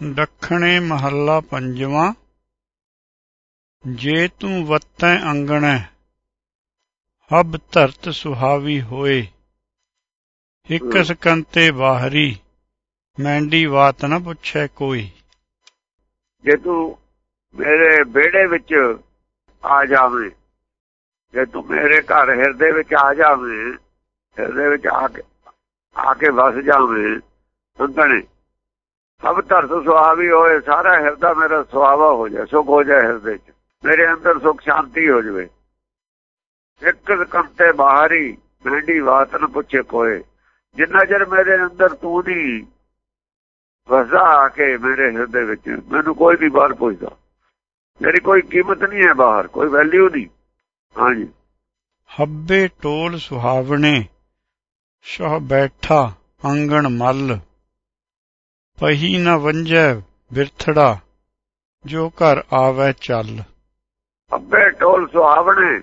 ਦੱਖਣੇ ਮਹੱਲਾ ਪੰਜਵਾਂ ਜੇ ਤੂੰ ਵੱਤੈ ਅੰਗਣੈ ਹਬ ਧਰਤ ਸੁਹਾਵੀ ਹੋਏ ਇੱਕ ਸਕੰਤੇ ਬਾਹਰੀ ਮੈਂਡੀ ਬਾਤ ਨਾ ਪੁੱਛੈ ਕੋਈ। ਜੇ ਤੂੰ ਮੇਰੇ ਵਿਹੜੇ ਵਿੱਚ ਆ ਜਾਵੇਂ ਜੇ ਤੂੰ ਮੇਰੇ ਘਰ ਹਿਰਦੇ ਵਿੱਚ ਆ ਜਾਵੇਂ ਹਿਰਦੇ ਵਿੱਚ ਆ ਕੇ ਆ ਕੇ ਵਸ ਜਾਵੇਂ ਅੰਗਣੇ ਸਭ ਧਰਤ ਸੁਹਾਵੀ ਹੋਏ, ਸਾਰਾ ਹਿਰਦਾ ਮੇਰਾ ਸੁਹਾਵਾ ਹੋ ਜਾਏ, ਸੁਖ ਹੋ ਜਾਏ ਹਿਰਦੇ 'ਚ। ਮੇਰੇ ਅੰਦਰ ਸੁਖ ਸ਼ਾਂਤੀ ਹੋ ਜਾਵੇ। ਇੱਕ ਕੰਤੇ ਬਾਹਰੀ ਮੈਂਡੀ ਬਾਤ ਨਾ ਪੁੱਛੇ ਕੋਏ। ਜਿੰਨਾ ਚਿਰ ਮੇਰੇ ਅੰਦਰ ਤੂੰ ਨਹੀਂ ਵਸਦਾ ਆ ਕੇ ਮੇਰੇ ਹਿਰਦੇ ਵਿੱਚ, ਮੈਨੂੰ ਕੋਈ ਵੀ ਬਾਹਰ ਪੁੱਛਦਾ। ਮੇਰੀ ਕੋਈ ਕੀਮਤ ਨਹੀਂ ਹੈ ਬਾਹਰ, ਕੋਈ ਵੈਲਿਊ ਨਹੀਂ ਹਾਂਜੀ। ਹੱਬੇ ਟੋਲ ਸੁਹਾਵਣੇ, ਸ਼ਹ ਬੈਠਾ ਅੰਗਣ ਮੱਲ। ਪਹੀ ਨ ਵੰਜੈ ਬਿਰਥੜਾ, ਜੋ ਘਰ ਆਵੈ ਚੱਲ। ਅੱਬੇ ਟੋਲ ਸੁਹਾਵਣੇ,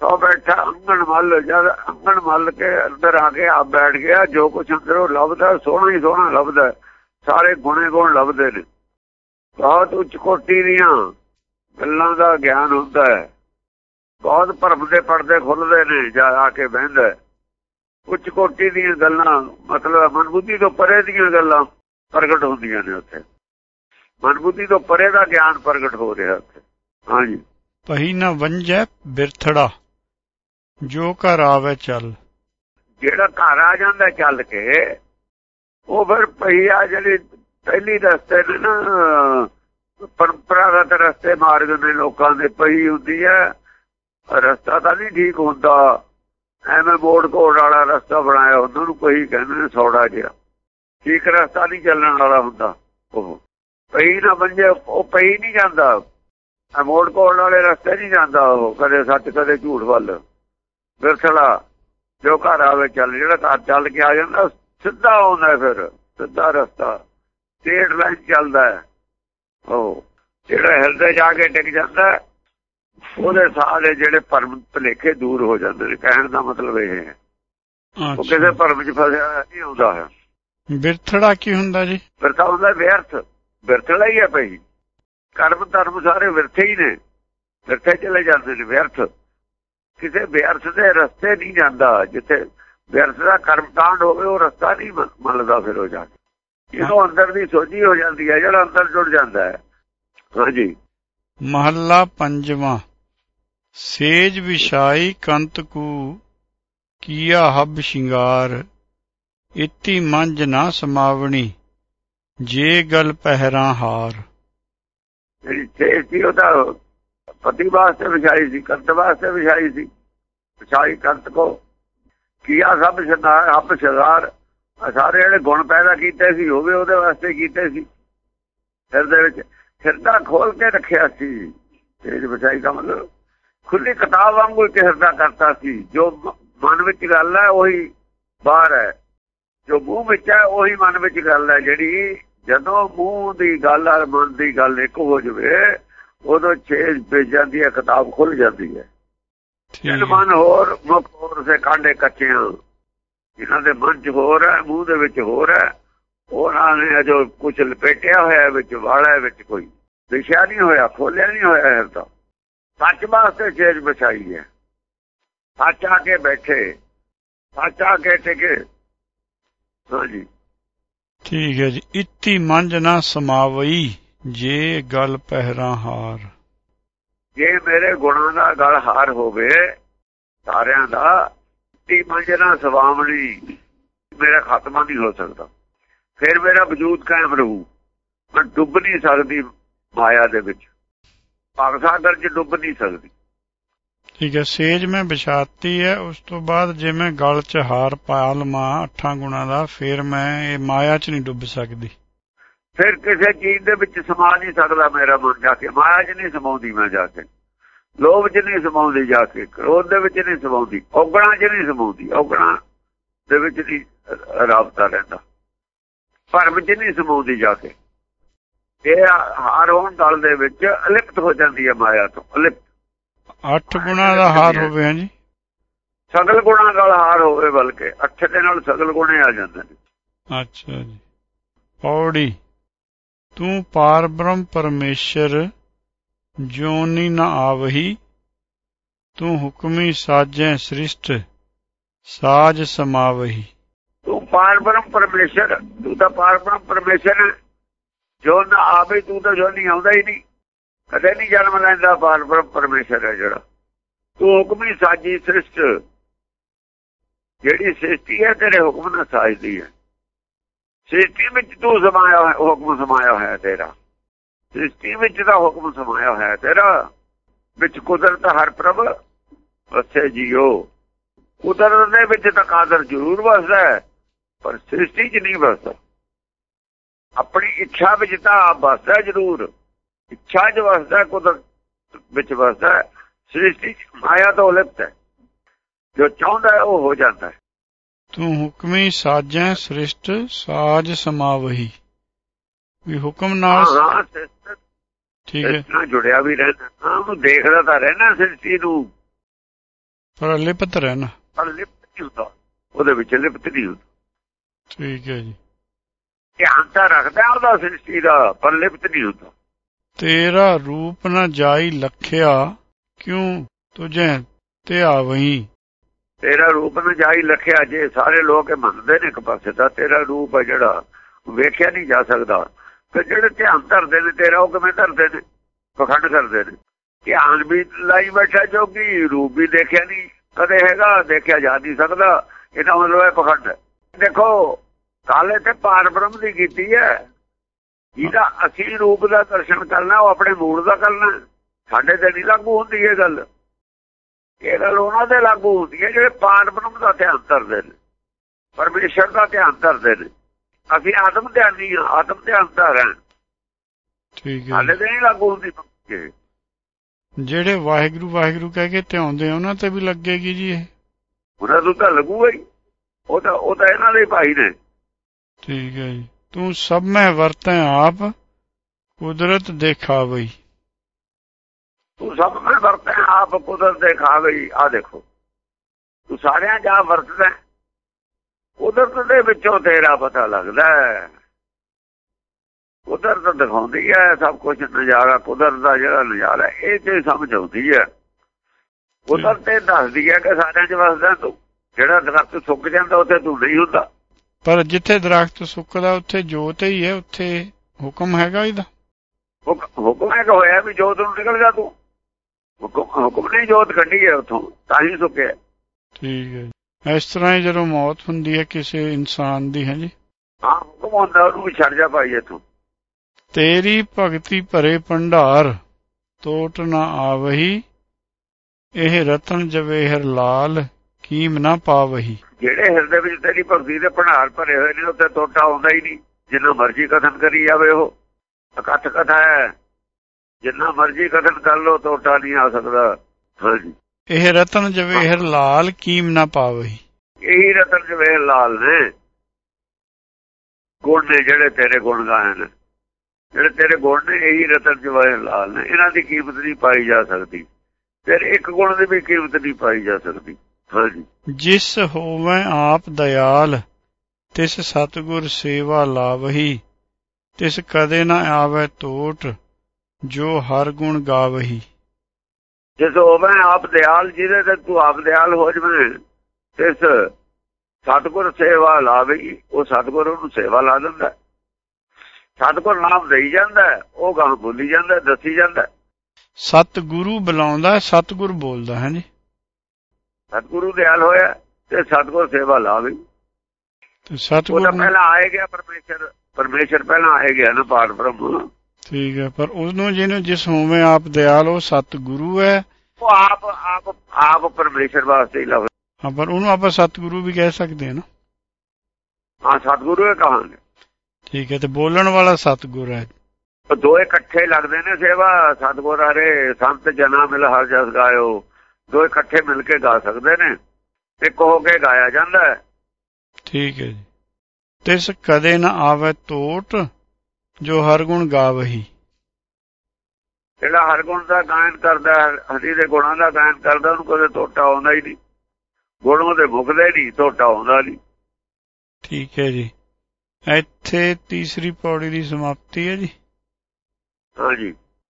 ਸੋ ਬੈਠਾ ਅੰਗਣ ਮੱਲ, ਜਦ ਅੰਗਣ ਮੱਲ ਕੇ ਅੰਦਰ ਆ ਕੇ ਆ ਬੈਠ ਗਿਆ, ਜੋ ਕੁਛ ਅੰਦਰੋਂ ਲੱਭਦਾ, ਸੋਹਣਾ ਹੀ ਸੋਹਣਾ ਲੱਭਦਾ, ਸਾਰੇ ਗੁਣੇ ਗੁਣ ਲੱਭਦੇ ਨੇ। ਬਹੁਤ ਉੱਚ ਕੋਟੀ ਦੀਆਂ ਗੱਲਾਂ ਦਾ ਗਿਆਨ ਹੁੰਦਾ ਹੈ। ਬਹੁਤ ਭਰਮ ਦੇ ਪਰਦੇ ਖੁੱਲਦੇ ਨੇ, ਜਾ ਆ ਕੇ ਬਹਿੰਦਾ ਉੱਚ ਕੋਟੀ ਦੀਆਂ ਗੱਲਾਂ, ਮਤਲਬ ਮਨਬੁੱਧੀ ਤੋਂ ਪਰੇ ਦੀਆਂ ਗੱਲਾਂ। ਪ੍ਰਗਟ ਹੁੰਦੀਆਂ ਨੇ ਉੱਥੇ। ਮਨਬੁੱਧੀ ਤੋਂ ਪਰੇ ਦਾ ਗਿਆਨ ਪ੍ਰਗਟ ਹੋ ਰਿਹਾ ਉੱਥੇ। ਹਾਂਜੀ। ਪਹੀ ਨ ਵੰਜੈ ਬਿਰਥੜਾ ਜੋ ਘਰ ਆਵੈ ਚੱਲ। ਜਿਹੜਾ ਘਰ ਆ ਜਾਂਦਾ ਚੱਲ ਕੇ ਉਹ ਫਿਰ ਪਈਆ ਜਿਹੜੀ ਪਹਿਲੀ ਰਸਤੇ ਨੇ ਨਾ ਪਰੰਪਰਾਗਤ ਰਸਤੇ ਮਾਰਗ ਨੇ ਲੋਕਾਂ ਦੇ ਪਈ ਹੁੰਦੀ ਹੈ ਰਸਤਾ ਤਾਂ ਨਹੀਂ ਠੀਕ ਹੁੰਦਾ। ਐਵੇਂ ਮੋੜ ਕੋੜ ਵਾਲਾ ਰਸਤਾ ਬਣਾਇਆ ਉਹਨਾਂ ਨੂੰ ਕੋਈ ਕਹਿੰਦੇ ਨੇ ਸੌੜਾ ਜਿਹਾ। ਠੀਕ ਰਸਤਾ ਨਹੀਂ ਚੱਲਣ ਵਾਲਾ ਹੁੰਦਾ। ਉਹ ਪਈ ਨਾ ਬੰਜੇ ਉਹ ਪਈ ਨਹੀਂ ਜਾਂਦਾ। ਮੋੜ ਕੋੜ ਵਾਲੇ ਰਸਤੇ ਨਹੀਂ ਜਾਂਦਾ ਉਹ ਕਦੇ ਸੱਚ ਕਦੇ ਝੂਠ ਵੱਲ। ਵਿਰਸਲਾ ਜੋ ਘਰ ਆਵੇ ਚੱਲ ਜਿਹੜਾ ਘਰ ਚੱਲ ਕੇ ਆ ਜਾਂਦਾ ਸਿੱਧਾ ਆਉਂਦਾ ਫਿਰ ਸਿੱਧਾ ਰਸਤਾ। ਸਟੇਟ ਲਾਈਨ ਚੱਲਦਾ ਉਹ ਜਿਹੜਾ ਹਿਰਦੇ ਜਾ ਕੇ ਟਿਕ ਜਾਂਦਾ ਉਹਦੇ ਸਾਰੇ ਜਿਹੜੇ ਭਰਮ ਭਲੇਖੇ ਦੂਰ ਹੋ ਜਾਂਦੇ ਨੇ। ਕਹਿਣ ਦਾ ਮਤਲਬ ਇਹ ਹੈ। ਉਹ ਕਿਸੇ ਭਰਮ 'ਚ ਫਸਿਆ ਨਹੀਂ ਆਉਂਦਾ ਹੈ। ਬਿਰਥੜਾ ਕੀ ਹੁੰਦਾ ਜੀ? ਬਿਰਥਾ ਹੁੰਦਾ ਵਿਅਰਥ। ਬਿਰਥੜਾ ਹੀ ਹੈ ਭਈ। ਕਰਮ ਧਰਮ ਸਾਰੇ ਵਿਰਥੇ ਹੀ ਨੇ। ਵਿਰਥੇ ਚਲੇ ਜਾਂਦੇ ਨੇ ਵਿਅਰਥ। ਕਿਸੇ ਵਿਅਰਥ ਦੇ ਰਸਤੇ ਨਹੀਂ ਜਾਂਦਾ। ਜਿੱਥੇ ਵਿਅਰਥ ਦਾ ਕਰਮ ਕਾਂਡ ਹੋਵੇ ਉਹ ਰਸਤਾ ਨਹੀਂ ਮੰਨਦਾ ਫਿਰ ਹੋ ਜਾ ਕੇ। ਇਹਨੂੰ ਅੰਦਰ ਦੀ ਸੋਝੀ ਹੋ ਜਾਂਦੀ ਹੈ ਜਿਹੜਾ ਅੰਦਰ ਜੁੜ ਜਾਂਦਾ ਹੈ। ਹਾਂਜੀ। ਮਹੱਲਾ ਪੰਜਵਾਂ। ਸੇਜ ਵਿਛਾਈ ਕੰਤ ਕੂ ਕੀਆ ਹੱਬ ਸ਼ਿੰਗਾਰ। ਇਤੀ ਮੰਜ ਨਾ ਸਮਾਵਣੀ, ਜੇ ਗਲ ਪਹਿਰਾਂ ਹਾਰ। ਜਿਹੜੀ ਸੇਜ ਸੀ ਉਹ ਤਾਂ ਪਤੀ ਵਾਸਤੇ ਵਿਛਾਈ ਸੀ ਕੰਤ ਵਾਸਤੇ ਵਿਛਾਈ ਸੀ। ਵਿਛਾਈ ਕੰਤ ਕੋ ਕੀਆ ਸਭ ਸ਼ਿੰਗਾਰ ਹੱਬ ਸ਼ਿੰਗਾਰ ਸਾਰੇ ਜਿਹੜੇ ਗੁਣ ਪੈਦਾ ਕੀਤੇ ਸੀ ਹੋਵੇ ਉਹਦੇ ਵਾਸਤੇ ਕੀਤੇ ਸੀ। ਫਿਰ ਦੇ ਵਿੱਚ ਹਿਰਦਾ ਖੋਲ ਕੇ ਰੱਖਿਆ ਸੀ। ਤੇਜ ਵਿਛਾਈ ਦਾ ਮਤਲਬ ਖੁੱਲੀ ਕਿਤਾਬ ਵਾਂਗੂ ਇੱਕ ਹਿਰਦਾ ਕਰਤਾ ਸੀ। ਜੋ ਮਨ ਵਿੱਚ ਗੱਲ ਹੈ, ਉਹੀ ਬਾਹਰ ਹੈ। ਜੋ ਮੂੰਹ ਵਿੱਚ ਹੈ ਉਹੀ ਮਨ ਵਿੱਚ ਗੱਲ ਹੈ ਜਿਹੜੀ ਜਦੋਂ ਮੂੰਹ ਦੀ ਗੱਲ ਔਰ ਮਨ ਦੀ ਗੱਲ ਇੱਕ ਹੋ ਜਵੇ ਉਦੋਂ ਛੇਜ ਵੇਚ ਜਾਂਦੀ ਹੈ ਕਿਤਾਬ ਖੁੱਲ ਜਾਂਦੀ ਹੈ। ਜਨ ਮਨ ਹੋਰ ਮੁਖ ਹੋਰ ਸੇ ਕਾਂਡੇ ਕੱਚਿਆਂ ਜਿਨ੍ਹਾਂ ਦੇ ਮਨ 'ਚ ਹੋਰ ਹੈ ਮੂੰਹ ਦੇ ਵਿੱਚ ਹੋਰ ਹੈ ਉਹਨਾਂ ਨੇ ਜੋ ਕੁਝ ਲਪੇਟਿਆ ਹੋਇਆ ਵਿੱਚ ਵਾਲਾ ਵਿੱਚ ਕੋਈ ਦਿਸ਼ਾ ਨਹੀਂ ਹੋਇਆ ਖੋਲਿਆ ਨਹੀਂ ਹੋਇਆ ਹਿਰਦਾ ਸੱਚ ਵਾਸਤੇ ਚੇਜ ਬਚਾਈ ਹੈ। ਸੱਚ ਆ ਕੇ ਬੈਠੇ ਸੱਚ ਆ ਕੇ ਟਿਕੇ। ਹਾਂਜੀ। ਠੀਕ ਹੈ ਜੀ। ਇਤੀ ਮੰਜ ਨਾ ਸਮਾਵਈ ਜੇ ਗਲ ਪਹਿਰਾ ਹਾਰ। ਜੇ ਮੇਰੇ ਗੁਣਾਂ ਦਾ ਗਲ ਹਾਰ ਹੋਵੇ ਸਾਰਿਆਂ ਦਾ ਇਤੀ ਮੰਜ ਨਾ ਸਵਾਵਣੀ ਮੇਰਾ ਖਾਤਮਾ ਨਹੀਂ ਹੋ ਸਕਦਾ। ਫਿਰ ਮੇਰਾ ਵਜੂਦ ਕਾਇਮ ਰਹੂ। ਮੈਂ ਡੁੱਬ ਨਹੀਂ ਸਕਦੀ ਮਾਇਆ ਦੇ ਵਿੱਚ। ਭਵ ਸਾਗਰ 'ਚ ਡੁੱਬ ਨਹੀਂ ਸਕਦੀ। ਠੀਕ ਹੈ, ਸੇਜ ਮੈਂ ਵਿਛਾਤੀ ਹੈ, ਉਸ ਤੋਂ ਬਾਅਦ ਜੇ ਮੈਂ ਗਲ 'ਚ ਹਾਰ ਪਾ ਲਵਾਂ ਅੱਠਾਂ ਗੁਣਾ ਦਾ, ਫਿਰ ਮੈਂ ਇਹ ਮਾਇਆ 'ਚ ਨਹੀਂ ਡੁੱਬ ਸਕਦੀ। ਫਿਰ ਕਿਸੇ ਚੀਜ਼ ਦੇ ਵਿੱਚ ਸਮਾ ਨਹੀਂ ਸਕਦਾ ਮੇਰਾ ਮਨ ਜਾ ਕੇ। ਮਾਇਆ 'ਚ ਨਹੀਂ ਸਮਾਉਂਦੀ ਮੈਂ ਜਾ ਕੇ। ਲੋਭ 'ਚ ਨਹੀਂ ਸਮਾਉਂਦੀ ਜਾ ਕੇ। ਕ੍ਰੋਧ ਦੇ ਵਿੱਚ ਨਹੀਂ ਸਮਾਉਂਦੀ। ਔਗਣਾ 'ਚ ਨਹੀਂ ਸਮਾਉਂਦੀ। ਔਗਣਾ ਦੇ ਵਿੱਚ ਨਹੀਂ ਰਾਬਤਾ ਰਹਿੰਦਾ। ਭਰਮ 'ਚ ਨਹੀਂ ਸਮਾਉਂਦੀ ਜਾ ਕੇ। ਇਹ ਹਾਰ ਹੋਣ ਦਲ ਦੇ ਵਿੱਚ ਅਲਿਪਤ ਹੋ ਜਾਂਦੀ ਹੈ ਮਾਇਆ ਤੋਂ। ਅਲਿਪਤ। ਅੱਠ ਗੁਣਾ ਦਾ ਹਾਰ ਹੋਵੇ ਹਾਂ ਜੀ? ਸਗਲ ਗੁਣਾ ਨਾਲ ਹਾਰ ਹੋਵੇ ਬਲਕਿ ਅੱਠ ਦੇ ਨਾਲ ਸਗਲ ਗੁਣੇ ਆ ਜਾਂਦੇ ਨੇ। ਅੱਛਾ ਜੀ। ਪੌੜੀ। ਤੂੰ ਪਾਰ ਬ੍ਰਹਮ ਪਰਮੇਸ਼ਰ ਜੋਨੀ ਨ ਆਵਹੀ ਤੂੰ ਹੁਕਮੀ ਸਾਜੈ ਸ੍ਰਿਸ਼ਟ ਸਾਜ ਸਮਾਵਹੀ। ਤੂੰ ਪਾਰਬ੍ਰਹਮ ਪਰਮੇਸ਼ਰ ਤੂੰ ਤਾਂ ਪਾਰਬ੍ਰਹਮ ਪਰਮੇਸ਼ਰ ਹੈ। ਜੋ ਨਾ ਆਵੇ ਤੂੰ ਤਾਂ ਜੋ ਨਹੀਂ ਆਉਂਦਾ ਹੀ ਨਹੀਂ ਕਦੇ ਨਹੀਂ ਜਨਮ ਲੈਂਦਾ ਪਾਰਬ੍ਰਹਮ ਪਰਮੇਸ਼ਰ ਹੈ ਜਿਹੜਾ। ਤੂੰ ਹੁਕਮੀ ਸਾਜੀ ਸ੍ਰਿਸ਼ਟ। ਜਿਹੜੀ ਸ੍ਰਿਸ਼ਟੀ ਹੈ, ਤੇਰੇ ਹੁਕਮ ਨਾਲ ਸਾਜਦੀ ਹੈ। ਸ੍ਰਿਸ਼ਟੀ ਵਿੱਚ ਤੂੰ ਸਮਾਇਆ ਹੋਇਆ ਹੁਕਮ ਸਮਾਇਆ ਹੋਇਆ ਤੇਰਾ। ਸ੍ਰਿਸ਼ਟੀ ਵਿੱਚ ਦਾ ਹੁਕਮ ਸਮਾਇਆ ਹੋਇਆ ਤੇਰਾ। ਵਿੱਚ ਕੁਦਰਤ ਹਰ ਪ੍ਰਭ ਵਸੇ ਜੀਓ। ਕੁਦਰਤ ਦੇ ਵਿੱਚ ਤਾਂ ਕਾਦਰ ਜ਼ਰੂਰ ਵਸਦਾ ਹੈ, ਪਰ ਸ੍ਰਿਸ਼ਟੀ 'ਚ ਨਹੀਂ ਵਸਦਾ। ਆਪਣੀ ਇੱਛਾ ਵਿੱਚ ਤਾਂ ਆਪ ਵਸਦਾ ਜ਼ਰੂਰ। ਇੱਛਾ 'ਚ ਵਸਦਾ ਕੁਦਰਤ ਵਿੱਚ ਵਸਦਾ ਸ੍ਰਿਸ਼ਟੀ ਮਾਇਆ ਤੋਂ ਲਿਪਤ ਹੈ। ਜੋ ਚਾਹੁੰਦਾ ਉਹ ਹੋ ਜਾਂਦਾ ਹੈ। ਤੂੰ ਹੁਕਮੀ ਸਾਜੈ ਸ੍ਰਿਸ਼ਟ ਸਾਜ ਸਮਾਵਹੀ। ਵੀ ਹੁਕਮ ਨਾਲ ਠੀਕ ਹੈ। ਨਾਲ ਜੁੜਿਆ ਵੀ ਰਹਿਣਾ ਉਹਨੂੰ ਦੇਖਦਾ ਤਾਂ ਰਹਿਣਾ ਸ੍ਰਿਸ਼ਟੀ ਨੂੰ। ਪਰ ਲਿਪਤ ਰਹਿਣਾ। ਪਰ ਲਿਪਤ ਨਹੀਂ ਹੁੰਦਾ ਉਹਦੇ ਵਿੱਚ ਲਿਪਤ ਨਹੀਂ ਹੁੰਦਾ। ਠੀਕ ਹੈ ਜੀ। ਧਿਆਨ ਤਾਂ ਰੱਖਦਾ ਉਹਦਾ ਸ੍ਰਿਸ਼ਟੀ ਦਾ ਪਰ ਲਿਪਤ ਨਹੀਂ ਹੁੰਦਾ। ਤੇਰਾ ਰੂਪ ਨ ਜਾਈ ਲਖਿਆ, ਕਿਉ ਤੁਝੇ ਤੇ ਤੇਰਾ ਰੂਪ ਨੂੰ ਜਾਈ ਲਖਿਆ, ਜੇ ਸਾਰੇ ਲੋਕ ਇਹ ਮੰਨਦੇ ਨੇ ਇੱਕ ਪਾਸੇ ਦਾ ਤੇਰਾ ਰੂਪ ਹੈ ਜਿਹੜਾ, ਵੇਖਿਆ ਨਹੀਂ ਜਾ ਸਕਦਾ। ਤੇ ਜਿਹੜੇ ਧਿਆਨ ਧਰਦੇ ਨੇ ਤੇਰਾ, ਉਹ ਕਿਵੇਂ ਧਰਦੇ ਨੇ? ਪਖੰਡ ਕਰਦੇ ਨੇ। ਧਿਆਨ ਵੀ ਲਾਈ ਬੈਠਾ ਜੋਗੀ, ਰੂਪ ਵੀ ਦੇਖਿਆ ਨਹੀਂ, ਕਦੇ ਹੈਗਾ, ਦੇਖਿਆ ਜਾ ਨਹੀਂ ਸਕਦਾ। ਇਹਦਾ ਮਤਲਬ ਹੈ ਪਖੰਡ। ਦੇਖੋ, ਕਾਲੇ ਤੇ ਪਾਰ ਬ੍ਰਹਮ ਦੀ ਕੀਤੀ ਹੈ। ਜਿਹਦਾ ਅਸਲੀ ਰੂਪ ਦਾ ਦਰਸ਼ਨ ਕਰਨਾ ਉਹ ਆਪਣੇ ਮੂਲ ਦਾ ਕਰਨਾ। ਸਾਡੇ ਤੇ ਨਹੀਂ ਲਾਗੂ ਹੁੰਦੀ ਇਹ ਗੱਲ। ਇਹ ਗੱਲ ਉਹਨਾਂ ਦੇ ਲਾਗੂ ਹੁੰਦੀ ਹੈ ਜਿਹੜੇ ਪਾਰ ਬ੍ਰਹਮ ਦਾ ਧਿਆਨ ਧਰਦੇ ਨੇ ਪਰਮੇਸ਼ਰ ਦਾ ਧਿਆਨ ਧਰਦੇ ਨੇ। ਅਸੀਂ ਆਤਮ ਧਿਆਨੀ ਹਾਂ ਆਤਮ ਧਿਆਨ ਧਾਰਾਂ ਠੀਕ ਹੈ ਸਾਡੇ ਤੇ ਨਹੀਂ ਲਾਗੂ ਹੁੰਦੀ। ਜਿਹੜੇ ਵਾਹਿਗੁਰੂ ਵਾਹਿਗੁਰੂ ਕਹਿ ਕੇ ਧਿਆਉਂਦੇ ਉਹਨਾਂ ਤੇ ਵੀ ਲੱਗੇਗੀ ਜੀ ਇਹ। ਉਹਨਾਂ ਨੂੰ ਤਾਂ ਲੱਗੂਗਾ ਹੀ। ਉਹ ਤਾਂ ਉਹ ਤਾਂ ਇਹਨਾਂ ਦੇ ਭਾਈ ਨੇ। ਠੀਕ ਹੈ ਜੀ। ਤੂੰ ਸਭ ਮੈਂ ਵਰਤੈ ਆਪ, ਕੁਦਰਤ ਦੇਖਾਵਈ ਤੂੰ ਸਭ ਮੈਂ ਵਰਤੈ ਆਪ, ਕੁਦਰਤ ਦੇ ਖਾ ਆ ਦੇਖੋ, ਤੂੰ ਸਾਰਿਆਂ ਜਾ ਵਰਤਦਾ ਕੁਦਰਤ ਦੇ ਵਿੱਚੋਂ ਤੇਰਾ ਪਤਾ ਲੱਗਦਾ ਕੁਦਰਤ ਦਿਖਾਉਂਦੀ ਹੈ ਸਭ ਕੁਝ ਨਜ਼ਾਰਾ ਕੁਦਰਤ ਦਾ ਜਿਹੜਾ ਨਜ਼ਾਰਾ ਇਹ ਤੇ ਸਮਝ ਆਉਂਦੀ ਹੈ। ਕੁਦਰਤ ਇਹ ਦੱਸਦੀ ਹੈ ਕਿ ਸਾਰਿਆਂ 'ਚ ਵਸਦਾ ਤੂੰ। ਜਿਹੜਾ ਦਰਖਤ ਸੁੱਕ ਜਾਂਦਾ ਉੱਥੇ ਤੂੰ ਨਹੀਂ ਹੁੰਦਾ। ਪਰ ਜਿੱਥੇ ਦਰਖਤ ਸੁੱਕਦਾ ਉੱਥੇ ਜੋਤ ਹੀ ਹੈ ਉੱਥੇ ਹੁਕਮ ਹੈਗਾ ਇਹਦਾ। ਹੁਕ- ਹੁਕਮ ਹੈ ਕਿ ਹੋਇਆ ਵੀ ਜੋਤ ਨੂੰ ਨਿਕਲ ਜਾ ਤੂੰ। ਹੁਕਮ ਹੁਕਮ ਨੇ ਜੋਤ ਕੱਢੀ ਹੈ ਉੱਥੋਂ ਤਾਂ ਹੀ ਸੁੱਕਿਆ। ਠੀਕ ਹੈ। ਇਸ ਤਰ੍ਹਾਂ ਹੀ ਜਦੋਂ ਮੌਤ ਹੁੰਦੀ ਹੈ ਕਿਸੇ ਇਨਸਾਨ ਦੀ ਹੈ ਜੀ। ਹਾਂ ਹੁਕਮ ਹੁੰਦਾ ਉਹਨੂੰ ਵੀ ਛੱਡ ਜਾ ਭਾਈ ਇੱਥੋਂ। ਤੇਰੀ ਭਗਤੀ ਭਰੇ ਭੰਡਾਰ ਟੋਟ ਨਾ ਆਵਹੀ ਇਹ ਰਤਨ ਜਵੇਹਰ ਲਾਲ। ਕੀਮ ਨਾ ਪਾਵਹੀ। ਜਿਹੜੇ ਹਿਰਦੇ ਵਿੱਚ ਤੇਰੀ ਭਗਤੀ ਦੇ ਭੰਡਾਰ ਭਰੇ ਹੋਏ ਨੇ ਉੱਥੇ ਟੋਟਾ ਆਉਂਦਾ ਹੀ ਨਹੀਂ। ਜਿੰਨਾ ਮਰਜ਼ੀ ਕਥਨ ਕਰੀ ਜਾਵੇ ਉਹ। ਅਕਥ ਕਥਾ ਹੈ ਜਿੰਨਾ ਮਰਜ਼ੀ ਕਥਨ ਕਰ ਲੋ ਟੋਟਾ ਨਹੀਂ ਆ ਸਕਦਾ। ਹਾਂਜੀ ਇਹ ਰਤਨ ਜਵੇਹਰ ਲਾਲ ਕੀਮ ਨਾ ਪਾਵਹੀ। ਇਹੀ ਰਤਨ ਜਵੇਰ ਲਾਲ ਨੇ। ਗੁਣ ਨੇ ਜਿਹੜੇ ਤੇਰੇ ਗੁਣ ਗਾਏ ਨੇ। ਜਿਹੜੇ ਤੇਰੇ ਗੁਣ ਨੇ ਇਹੀ ਰਤਨ ਜਵੇਰ ਲਾਲ ਨੇ। ਇਹਨਾਂ ਦੀ ਕੀਮਤ ਨਹੀਂ ਪਾਈ ਜਾ ਸਕਦੀ। ਤੇਰੇ ਇੱਕ ਗੁਣ ਦੀ ਵੀ ਕੀਮਤ ਨਹੀਂ ਪਾਈ ਜਾ ਸਕਦੀ। ਜਿਸ ਹੋਵੇ ਆਪ ਦਇਆਲ ਤਿਸ ਸਤਗੁਰ ਸੇਵਾ ਲਾਵਹੀ ਤਿਸ ਕਦੇ ਨਾ ਆਵੇ ਟੋਟ ਜੋ ਹਰ ਗੁਣ ਗਾਵਹੀ ਜਿਸ ਹੋਵੇ ਆਪ ਦਿਆਲ ਜਿਹਦੇ ਤੇ ਤੂੰ ਆਪ ਦਿਆਲ ਹੋ ਜਵੇਂ ਤਿਸ ਸਤਗੁਰ ਸੇਵਾ ਲਾਵਈ ਉਹ ਸਤਗੁਰ ਉਹਨੂੰ ਸੇਵਾ ਲਾ ਦਿੰਦਾ। ਸਤਗੁਰ ਨਾਮ ਦੇਈ ਜਾਂਦਾ ਉਹ ਗਾਂ ਬੋਲੀ ਜਾਂਦਾ ਦੱਸੀ ਜਾਂਦਾ। ਸਤਿਗੁਰੂ ਬੁਲਾਉਂਦਾ ਸਤਿਗੁਰ ਬੋਲਦਾ ਹੈ ਜੀ ਸਤਗੁਰੂ ਦਿਆਲ ਹੋਇਆ ਤੇ ਸਤਗੁਰ ਸੇਵਾ ਲਾਵਈ ਤੇ ਉਹ ਸਤਿਗੁਰ ਨੂੰ- ਪਹਿਲਾਂ ਆਏ ਗਿਆ ਪਰਮੇਸ਼ਰ ਪਰਮੇਸ਼ਰ ਪਹਿਲਾਂ ਆਏ ਗਿਆ ਨਾ ਪਾਰ ਬ੍ਰਹਮ ਠੀਕ ਹੈ ਪਰ ਉਹਨੂੰ ਜਿਹਨੂੰ ਜਿਸ ਹੋਵੇ ਆਪ ਦਿਆਲ ਉਹ ਸਤਿਗੁਰੂ ਹੈ। ਉਹ ਆਪ ਆਪ ਆਪ ਪਰਮੇਸ਼ਰ ਵਾਸਤੇ ਹੀ ਲਾਵੇ। ਹਾਂ ਪਰ ਉਹਨੂੰ ਆਪਾਂ ਸਤਿਗੁਰੂ ਵੀ ਕਹਿ ਸਕਦੇ ਹਾਂ ਨਾ। ਹਾਂ ਸਤਗੁਰੂ ਇਹ ਕਹਾਂਗੇ। ਠੀਕ ਹੈ ਤੇ ਬੋਲਣ ਵਾਲਾ ਸਤਿਗੁਰ ਹੈ। ਉਹ ਦੋ ਇਕੱਠੇ ਲੱਗਦੇ ਨੇ ਸੇਵਾ ਸਤਗੁਰ ਆਰੇ ਸੰਤ ਜਨਾ ਮਿਲ ਹਰ ਜਸ ਗਾਇਓ। ਦੋ ਇਕੱਠੇ ਮਿਲ ਕੇ ਗਾ ਸਕਦੇ ਨੇ ਇੱਕ ਹੋ ਕੇ ਗਾਇਆ ਜਾਂਦਾ ਹੈ। ਠੀਕ ਹੈ ਜੀ। ਤਿਸ ਕਦੇ ਨਾ ਆਵੇ ਟੋਟ ਜੋ ਹਰ ਗੁਣ ਗਾਵਹੀ। ਜਿਹੜਾ ਹਰ ਗੁਣ ਦਾ ਗਾਇਨ ਕਰਦਾ ਹੈ, ਹਰੀ ਦੇ ਗੁਣਾਂ ਦਾ ਗਾਇਨ ਕਰਦਾ ਉਹਨੂੰ ਕਦੇ ਟੋਟਾ ਆਉਂਦਾ ਹੀ ਨਹੀਂ। ਗੁਣ ਉਹਦੇ ਮੁਕਦੇ ਨਹੀਂ ਟੋਟਾ ਆਉਂਦਾ ਨਹੀਂ। ਠੀਕ ਹੈ ਜੀ। ਇੱਥੇ ਤੀਸਰੀ ਪੌੜੀ ਦੀ ਸਮਾਪਤੀ ਹੈ ਜੀ। ਹਾਂਜੀ